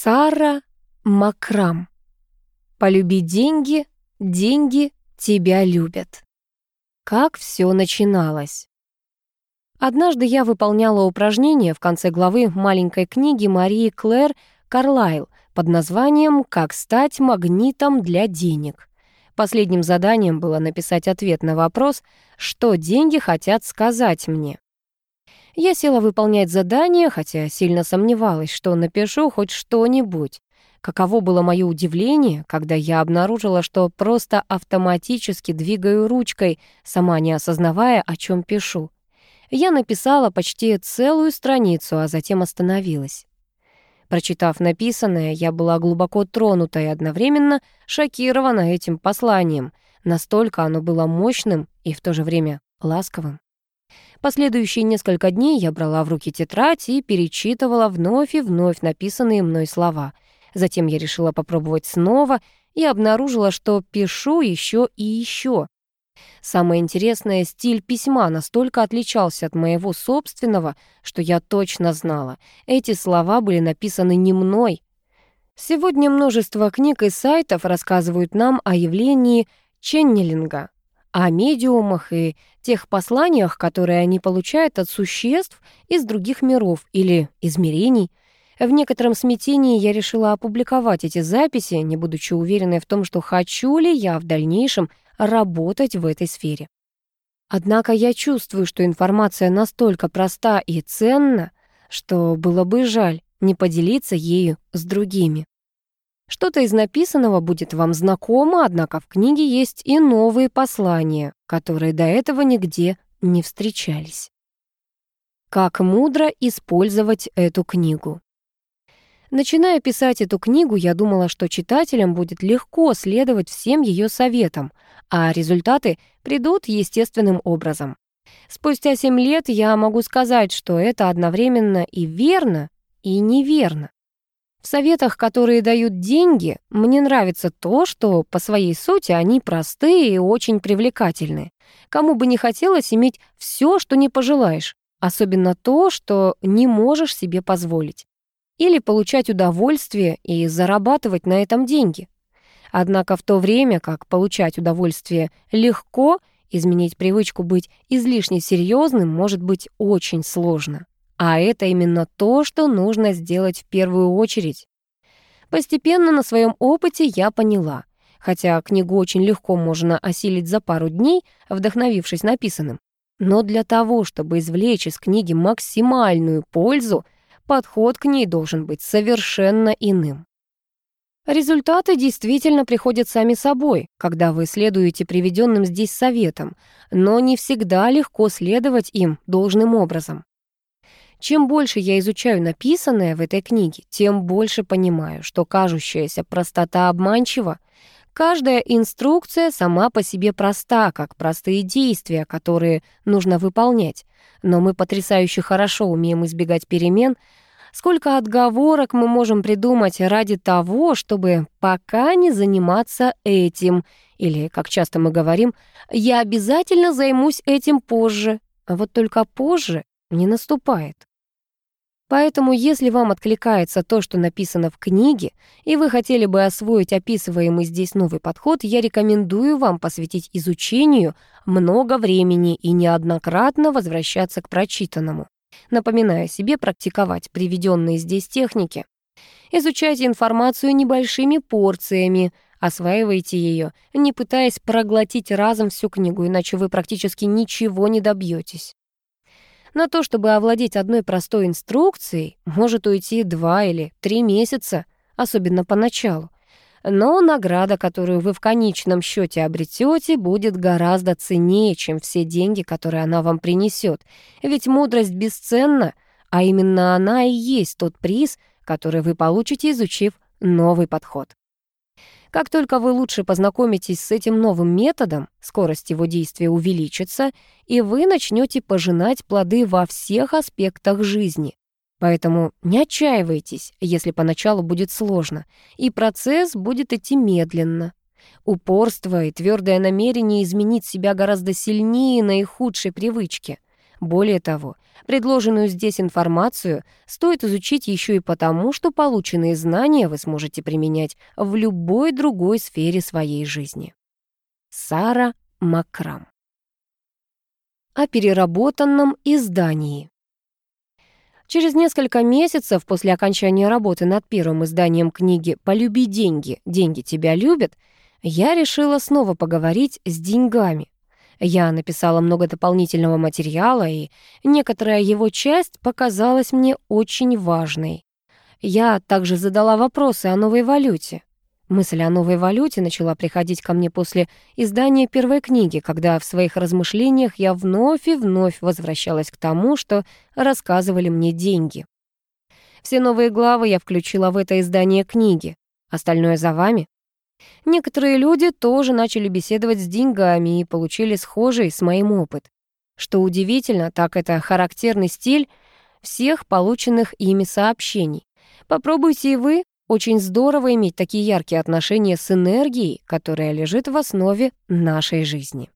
Сара Макрам. Полюби деньги, деньги тебя любят. Как все начиналось? Однажды я выполняла упражнение в конце главы маленькой книги Марии Клэр Карлайл под названием «Как стать магнитом для денег». Последним заданием было написать ответ на вопрос, что деньги хотят сказать мне. Я села выполнять задание, хотя сильно сомневалась, что напишу хоть что-нибудь. Каково было мое удивление, когда я обнаружила, что просто автоматически двигаю ручкой, сама не осознавая, о чем пишу. Я написала почти целую страницу, а затем остановилась. Прочитав написанное, я была глубоко тронута и одновременно шокирована этим посланием. Настолько оно было мощным и в то же время ласковым. Последующие несколько дней я брала в руки тетрадь и перечитывала вновь и вновь написанные мной слова. Затем я решила попробовать снова и обнаружила, что пишу еще и еще. Самое интересное, стиль письма настолько отличался от моего собственного, что я точно знала, эти слова были написаны не мной. Сегодня множество книг и сайтов рассказывают нам о явлении ченнелинга, о медиумах и тех посланиях, которые они получают от существ из других миров или измерений. В некотором смятении я решила опубликовать эти записи, не будучи уверенной в том, что хочу ли я в дальнейшем работать в этой сфере. Однако я чувствую, что информация настолько проста и ценна, что было бы жаль не поделиться ею с другими. Что-то из написанного будет вам знакомо, однако в книге есть и новые послания, которые до этого нигде не встречались. Как мудро использовать эту книгу. Начиная писать эту книгу, я думала, что читателям будет легко следовать всем ее советам, а результаты придут естественным образом. Спустя семь лет я могу сказать, что это одновременно и верно, и неверно. В советах, которые дают деньги, мне нравится то, что по своей сути они простые и очень привлекательны. Кому бы не хотелось иметь все, что не пожелаешь, особенно то, что не можешь себе позволить. Или получать удовольствие и зарабатывать на этом деньги. Однако в то время, как получать удовольствие легко, изменить привычку быть излишне серьезным может быть очень сложно. А это именно то, что нужно сделать в первую очередь. Постепенно на своем опыте я поняла, хотя книгу очень легко можно осилить за пару дней, вдохновившись написанным. Но для того, чтобы извлечь из книги максимальную пользу, подход к ней должен быть совершенно иным. Результаты действительно приходят сами собой, когда вы следуете приведенным здесь советам, но не всегда легко следовать им должным образом. Чем больше я изучаю написанное в этой книге, тем больше понимаю, что кажущаяся простота обманчива. Каждая инструкция сама по себе проста, как простые действия, которые нужно выполнять. Но мы потрясающе хорошо умеем избегать перемен. Сколько отговорок мы можем придумать ради того, чтобы пока не заниматься этим. Или, как часто мы говорим, «я обязательно займусь этим позже». А вот только позже не наступает. Поэтому, если вам откликается то, что написано в книге, и вы хотели бы освоить описываемый здесь новый подход, я рекомендую вам посвятить изучению много времени и неоднократно возвращаться к прочитанному. Напоминая себе практиковать приведенные здесь техники. Изучайте информацию небольшими порциями, осваивайте ее, не пытаясь проглотить разом всю книгу, иначе вы практически ничего не добьетесь. На то, чтобы овладеть одной простой инструкцией, может уйти два или три месяца, особенно поначалу. Но награда, которую вы в конечном счете обретете, будет гораздо ценнее, чем все деньги, которые она вам принесет. Ведь мудрость бесценна, а именно она и есть тот приз, который вы получите, изучив новый подход. Как только вы лучше познакомитесь с этим новым методом, скорость его действия увеличится, и вы начнете пожинать плоды во всех аспектах жизни. Поэтому не отчаивайтесь, если поначалу будет сложно, и процесс будет идти медленно. Упорство и твердое намерение изменить себя гораздо сильнее наихудшей привычки. Более того, предложенную здесь информацию стоит изучить еще и потому, что полученные знания вы сможете применять в любой другой сфере своей жизни. Сара Макрам О переработанном издании Через несколько месяцев после окончания работы над первым изданием книги «Полюби деньги, деньги тебя любят» я решила снова поговорить с деньгами. Я написала много дополнительного материала, и некоторая его часть показалась мне очень важной. Я также задала вопросы о новой валюте. Мысль о новой валюте начала приходить ко мне после издания первой книги, когда в своих размышлениях я вновь и вновь возвращалась к тому, что рассказывали мне деньги. Все новые главы я включила в это издание книги. Остальное за вами. Некоторые люди тоже начали беседовать с деньгами и получили схожий с моим опыт. Что удивительно, так это характерный стиль всех полученных ими сообщений. Попробуйте и вы. Очень здорово иметь такие яркие отношения с энергией, которая лежит в основе нашей жизни.